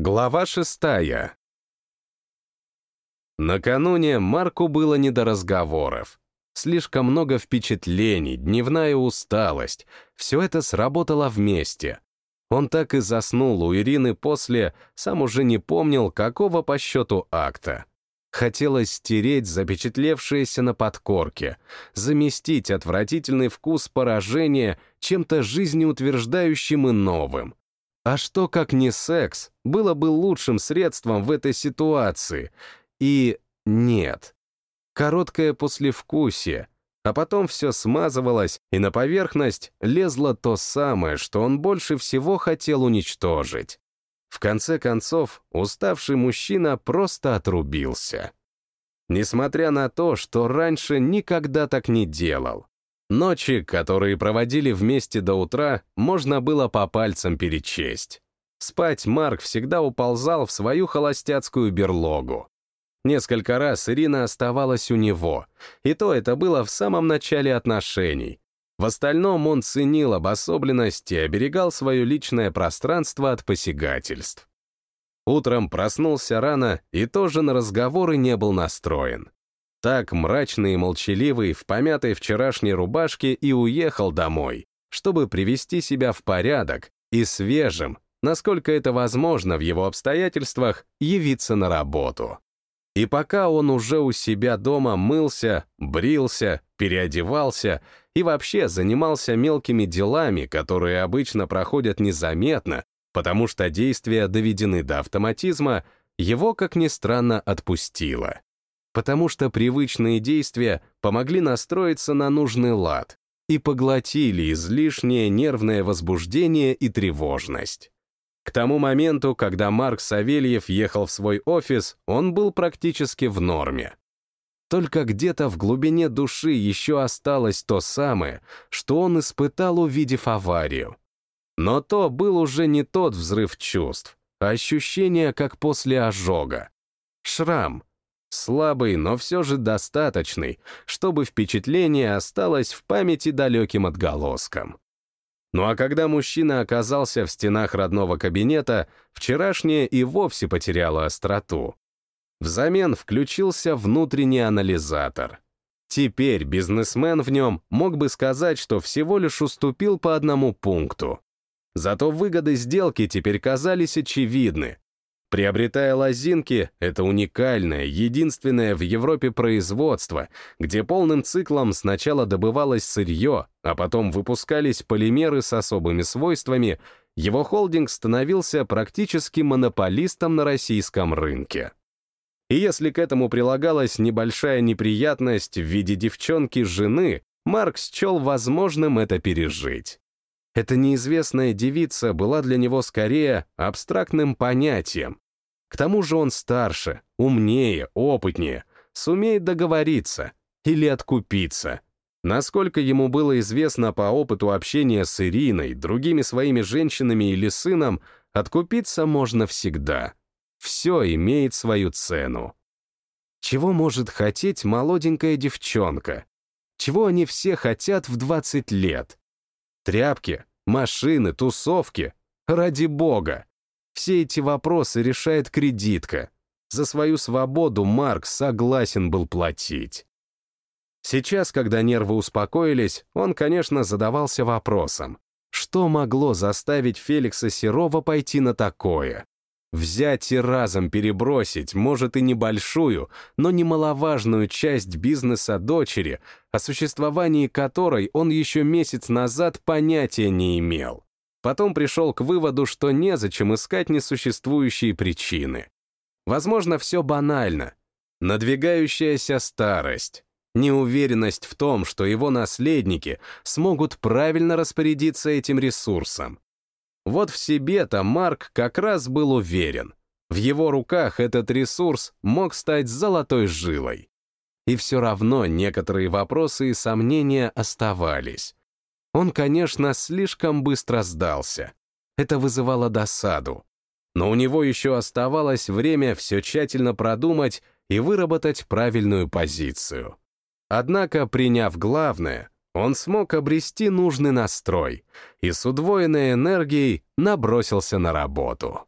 Глава шестая. Накануне Марку было не до разговоров. Слишком много впечатлений, дневная усталость. Все это сработало вместе. Он так и заснул у Ирины после, сам уже не помнил, какого по счету акта. Хотелось стереть запечатлевшееся на подкорке, заместить отвратительный вкус поражения чем-то жизнеутверждающим и новым. А что, как не секс, было бы лучшим средством в этой ситуации? И нет. Короткое послевкусие, а потом все смазывалось, и на поверхность лезло то самое, что он больше всего хотел уничтожить. В конце концов, уставший мужчина просто отрубился. Несмотря на то, что раньше никогда так не делал. Ночи, которые проводили вместе до утра, можно было по пальцам перечесть. Спать Марк всегда уползал в свою холостяцкую берлогу. Несколько раз Ирина оставалась у него, и то это было в самом начале отношений. В остальном он ценил обособленность и оберегал свое личное пространство от посягательств. Утром проснулся рано и тоже на разговоры не был настроен. Так, мрачный и молчаливый, в помятой вчерашней рубашке и уехал домой, чтобы привести себя в порядок и свежим, насколько это возможно в его обстоятельствах, явиться на работу. И пока он уже у себя дома мылся, брился, переодевался и вообще занимался мелкими делами, которые обычно проходят незаметно, потому что действия доведены до автоматизма, его, как ни странно, отпустило. Потому что привычные действия помогли настроиться на нужный лад и поглотили излишнее нервное возбуждение и тревожность. К тому моменту, когда Марк Савельев ехал в свой офис, он был практически в норме. Только где-то в глубине души еще осталось то самое, что он испытал, увидев аварию. Но то был уже не тот взрыв чувств, а ощущение, как после ожога. Шрам. Слабый, но все же достаточный, чтобы впечатление осталось в памяти далеким отголоском. Ну а когда мужчина оказался в стенах родного кабинета, вчерашнее и вовсе потеряло остроту. Взамен включился внутренний анализатор. Теперь бизнесмен в нем мог бы сказать, что всего лишь уступил по одному пункту. Зато выгоды сделки теперь казались очевидны. Приобретая лозинки, это уникальное, единственное в Европе производство, где полным циклом сначала добывалось сырье, а потом выпускались полимеры с особыми свойствами, его холдинг становился практически монополистом на российском рынке. И если к этому прилагалась небольшая неприятность в виде девчонки-жены, Марк счел возможным это пережить. Эта неизвестная девица была для него скорее абстрактным понятием. К тому же он старше, умнее, опытнее, сумеет договориться или откупиться. Насколько ему было известно по опыту общения с Ириной, другими своими женщинами или сыном, откупиться можно всегда. Все имеет свою цену. Чего может хотеть молоденькая девчонка? Чего они все хотят в 20 лет? Тряпки, машины, тусовки. Ради бога. Все эти вопросы решает кредитка. За свою свободу Марк согласен был платить. Сейчас, когда нервы успокоились, он, конечно, задавался вопросом, что могло заставить Феликса Серова пойти на такое? Взять и разом перебросить, может и небольшую, но немаловажную часть бизнеса дочери, о существовании которой он еще месяц назад понятия не имел. Потом пришел к выводу, что незачем искать несуществующие причины. Возможно, все банально. Надвигающаяся старость, неуверенность в том, что его наследники смогут правильно распорядиться этим ресурсом, вот в себе-то Марк как раз был уверен. В его руках этот ресурс мог стать золотой жилой. И все равно некоторые вопросы и сомнения оставались. Он, конечно, слишком быстро сдался. Это вызывало досаду. Но у него еще оставалось время все тщательно продумать и выработать правильную позицию. Однако, приняв главное, он смог обрести нужный настрой и с удвоенной энергией набросился на работу.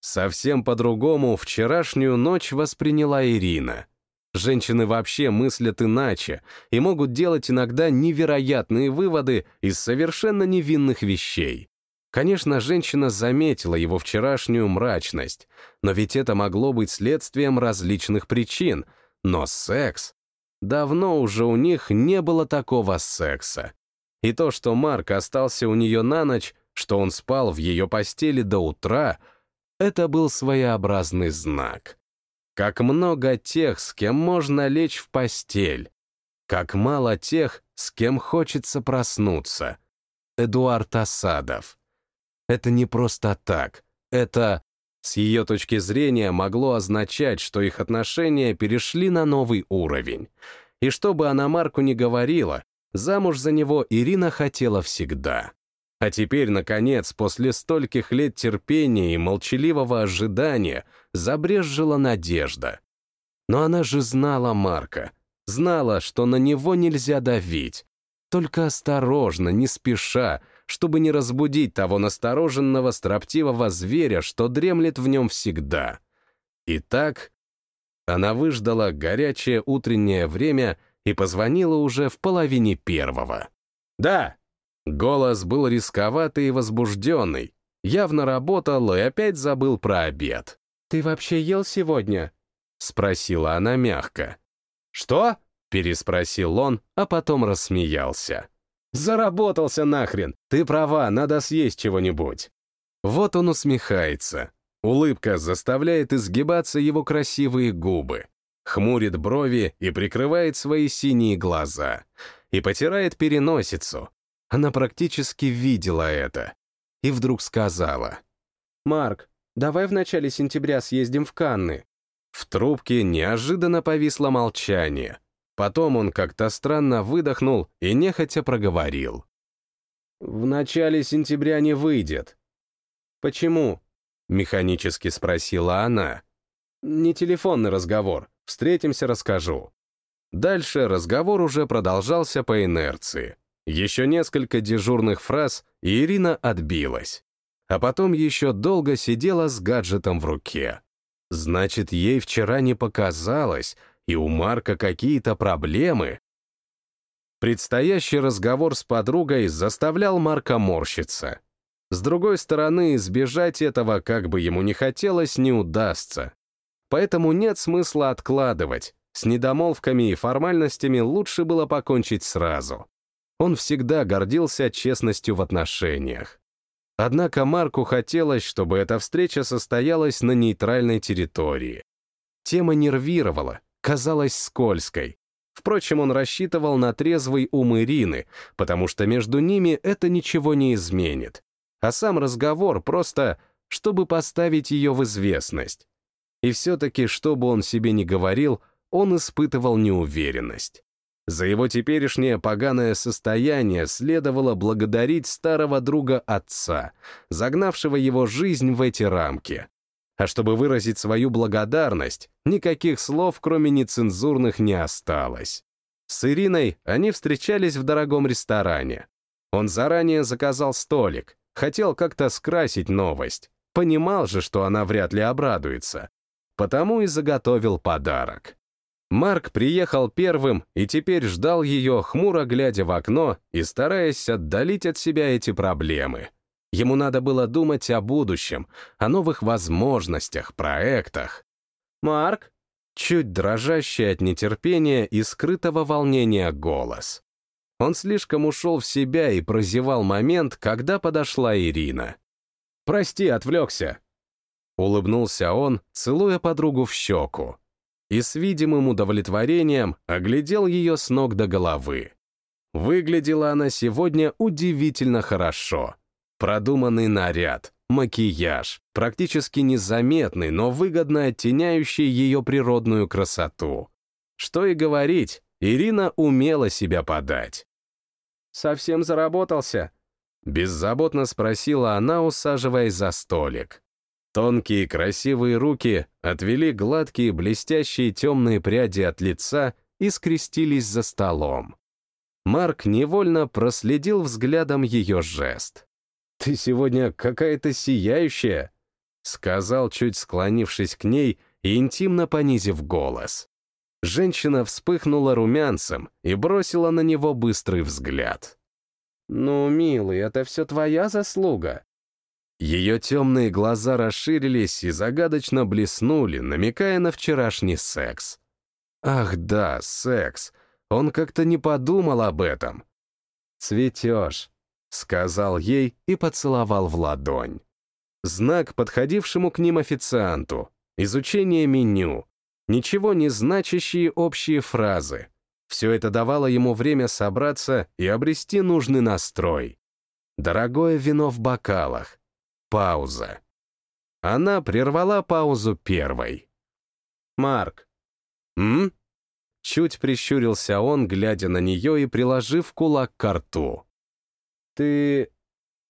Совсем по-другому вчерашнюю ночь восприняла Ирина. Женщины вообще мыслят иначе и могут делать иногда невероятные выводы из совершенно невинных вещей. Конечно, женщина заметила его вчерашнюю мрачность, но ведь это могло быть следствием различных причин. Но секс... Давно уже у них не было такого секса. И то, что Марк остался у нее на ночь, что он спал в ее постели до утра, это был своеобразный знак. Как много тех, с кем можно лечь в постель. Как мало тех, с кем хочется проснуться. Эдуард Асадов. Это не просто так. Это, с ее точки зрения, могло означать, что их отношения перешли на новый уровень. И что бы она Марку не говорила, замуж за него Ирина хотела всегда. А теперь, наконец, после стольких лет терпения и молчаливого ожидания, забрезжила надежда. Но она же знала Марка, знала, что на него нельзя давить. Только осторожно, не спеша, чтобы не разбудить того настороженного, строптивого зверя, что дремлет в нем всегда. И так она выждала горячее утреннее время и позвонила уже в половине первого. «Да!» Голос был рисковатый и возбужденный. Явно работал и опять забыл про обед. «Ты вообще ел сегодня?» — спросила она мягко. «Что?» — переспросил он, а потом рассмеялся. «Заработался нахрен! Ты права, надо съесть чего-нибудь!» Вот он усмехается. Улыбка заставляет изгибаться его красивые губы. Хмурит брови и прикрывает свои синие глаза. И потирает переносицу, она практически видела это. И вдруг сказала. «Марк, давай в начале сентября съездим в Канны». В трубке неожиданно повисло молчание. Потом он как-то странно выдохнул и нехотя проговорил. «В начале сентября не выйдет». «Почему?» — механически спросила она. «Не телефонный разговор. Встретимся, расскажу». Дальше разговор уже продолжался по инерции. Еще несколько дежурных фраз, и Ирина отбилась. А потом еще долго сидела с гаджетом в руке. Значит, ей вчера не показалось, и у Марка какие-то проблемы. Предстоящий разговор с подругой заставлял Марка морщиться. С другой стороны, избежать этого, как бы ему ни хотелось, не удастся. Поэтому нет смысла откладывать. С недомолвками и формальностями лучше было покончить сразу. Он всегда гордился честностью в отношениях. Однако Марку хотелось, чтобы эта встреча состоялась на нейтральной территории. Тема нервировала, казалась скользкой. Впрочем, он рассчитывал на трезвый ум Ирины, потому что между ними это ничего не изменит. А сам разговор просто, чтобы поставить ее в известность. И все-таки, что бы он себе ни говорил, он испытывал неуверенность. За его теперешнее поганое состояние следовало благодарить старого друга отца, загнавшего его жизнь в эти рамки. А чтобы выразить свою благодарность, никаких слов, кроме нецензурных, не осталось. С Ириной они встречались в дорогом ресторане. Он заранее заказал столик, хотел как-то скрасить новость. Понимал же, что она вряд ли обрадуется. Потому и заготовил подарок. Марк приехал первым и теперь ждал ее, хмуро глядя в окно и стараясь отдалить от себя эти проблемы. Ему надо было думать о будущем, о новых возможностях, проектах. «Марк?» Чуть дрожащий от нетерпения и скрытого волнения голос. Он слишком ушел в себя и прозевал момент, когда подошла Ирина. «Прости, отвлекся», — улыбнулся он, целуя подругу в щеку и с видимым удовлетворением оглядел ее с ног до головы. Выглядела она сегодня удивительно хорошо. Продуманный наряд, макияж, практически незаметный, но выгодно оттеняющий ее природную красоту. Что и говорить, Ирина умела себя подать. «Совсем заработался?» Беззаботно спросила она, усаживаясь за столик. Тонкие красивые руки отвели гладкие блестящие темные пряди от лица и скрестились за столом. Марк невольно проследил взглядом ее жест. «Ты сегодня какая-то сияющая!» сказал, чуть склонившись к ней и интимно понизив голос. Женщина вспыхнула румянцем и бросила на него быстрый взгляд. «Ну, милый, это все твоя заслуга». Ее темные глаза расширились и загадочно блеснули, намекая на вчерашний секс. Ах да, секс. Он как-то не подумал об этом. «Цветешь», — сказал ей и поцеловал в ладонь. Знак подходившему к ним официанту. Изучение меню. Ничего не значащие общие фразы. Все это давало ему время собраться и обрести нужный настрой. Дорогое вино в бокалах. Пауза. Она прервала паузу первой. «Марк». «М?» Чуть прищурился он, глядя на нее и приложив кулак к рту. «Ты...»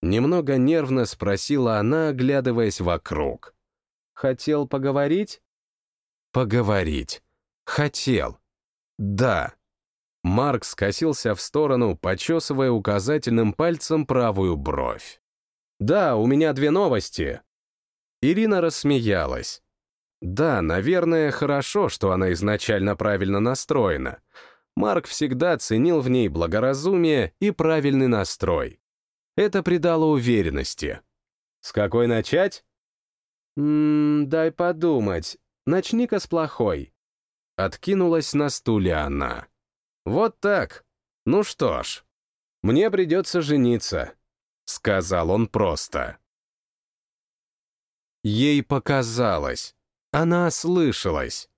Немного нервно спросила она, оглядываясь вокруг. «Хотел поговорить?» «Поговорить. Хотел. Да». Марк скосился в сторону, почесывая указательным пальцем правую бровь. «Да, у меня две новости». Ирина рассмеялась. Да, наверное, хорошо, что она изначально правильно настроена. Марк всегда ценил в ней благоразумие и правильный настрой. Это придало уверенности. «С какой начать?» «Ммм, дай подумать. Начни-ка с плохой». Откинулась на стуле она. «Вот так. Ну что ж, мне придется жениться», — сказал он просто. Ей показалось. Она ослышалась.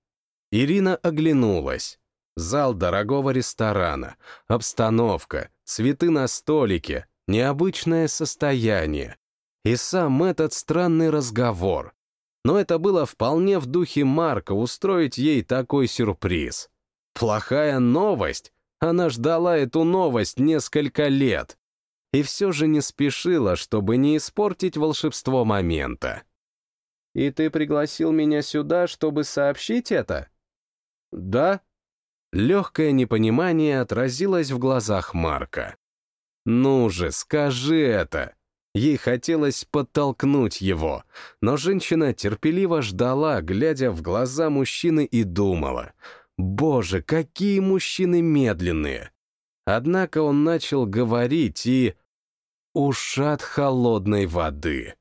Ирина оглянулась. Зал дорогого ресторана, обстановка, цветы на столике, необычное состояние. И сам этот странный разговор. Но это было вполне в духе Марка устроить ей такой сюрприз. Плохая новость. Она ждала эту новость несколько лет. И все же не спешила, чтобы не испортить волшебство момента. «И ты пригласил меня сюда, чтобы сообщить это?» «Да». Легкое непонимание отразилось в глазах Марка. «Ну же, скажи это!» Ей хотелось подтолкнуть его, но женщина терпеливо ждала, глядя в глаза мужчины и думала, «Боже, какие мужчины медленные!» Однако он начал говорить и... Ушат холодной воды.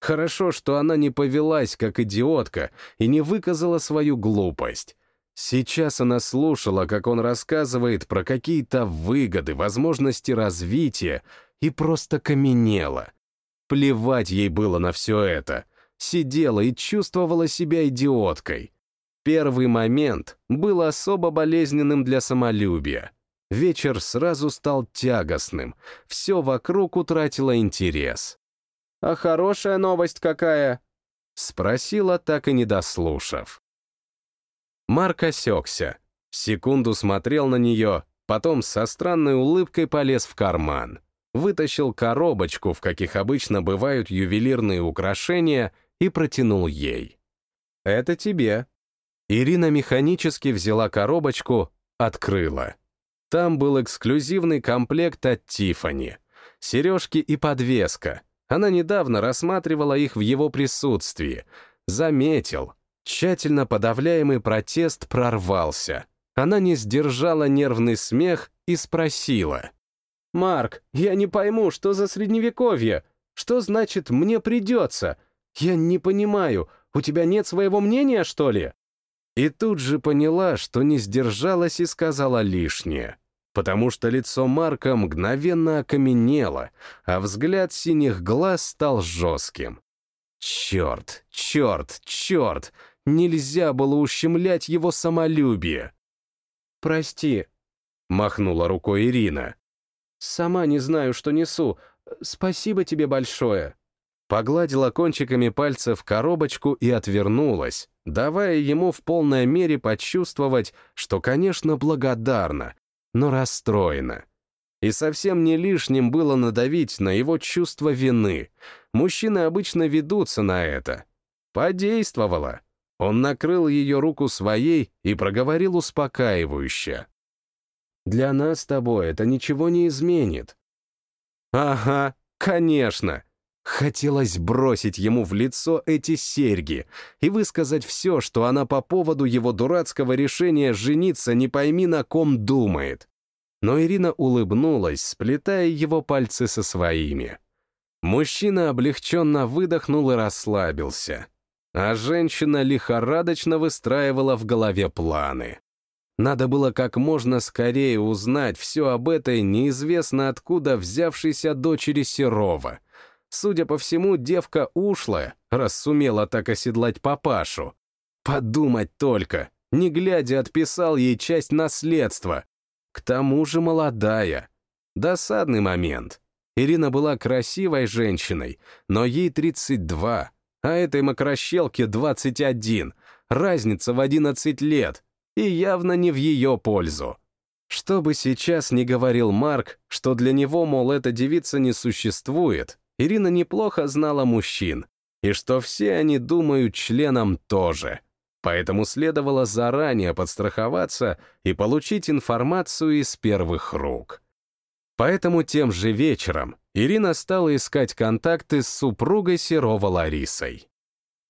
Хорошо, что она не повелась, как идиотка, и не выказала свою глупость. Сейчас она слушала, как он рассказывает про какие-то выгоды, возможности развития, и просто каменела. Плевать ей было на все это. Сидела и чувствовала себя идиоткой. Первый момент был особо болезненным для самолюбия. Вечер сразу стал тягостным, все вокруг утратило интерес. «А хорошая новость какая?» — спросила, так и не дослушав. Марк осекся, секунду смотрел на нее, потом со странной улыбкой полез в карман, вытащил коробочку, в каких обычно бывают ювелирные украшения, и протянул ей. «Это тебе». Ирина механически взяла коробочку, открыла. Там был эксклюзивный комплект от Тифани, сережки и подвеска, она недавно рассматривала их в его присутствии. Заметил. Тщательно подавляемый протест прорвался. Она не сдержала нервный смех и спросила. «Марк, я не пойму, что за средневековье? Что значит «мне придется»? Я не понимаю, у тебя нет своего мнения, что ли?» И тут же поняла, что не сдержалась и сказала лишнее потому что лицо Марка мгновенно окаменело, а взгляд синих глаз стал жестким. Черт, черт, черт! Нельзя было ущемлять его самолюбие. «Прости», — махнула рукой Ирина. «Сама не знаю, что несу. Спасибо тебе большое». Погладила кончиками пальцев коробочку и отвернулась, давая ему в полной мере почувствовать, что, конечно, благодарна, но расстроена. И совсем не лишним было надавить на его чувство вины. Мужчины обычно ведутся на это. Подействовало. Он накрыл ее руку своей и проговорил успокаивающе. «Для нас с тобой это ничего не изменит». «Ага, конечно. Хотелось бросить ему в лицо эти серьги и высказать все, что она по поводу его дурацкого решения жениться не пойми на ком думает. Но Ирина улыбнулась, сплетая его пальцы со своими. Мужчина облегченно выдохнул и расслабился, а женщина лихорадочно выстраивала в голове планы. Надо было как можно скорее узнать все об этой неизвестно откуда взявшейся дочери Серова — Судя по всему, девка ушлая, раз сумела так оседлать папашу. Подумать только, не глядя отписал ей часть наследства. К тому же молодая. Досадный момент. Ирина была красивой женщиной, но ей 32, а этой мокрощелке 21. Разница в 11 лет, и явно не в ее пользу. Что бы сейчас ни говорил Марк, что для него, мол, эта девица не существует, Ирина неплохо знала мужчин, и что все они думают членам тоже. Поэтому следовало заранее подстраховаться и получить информацию из первых рук. Поэтому тем же вечером Ирина стала искать контакты с супругой Серова Ларисой.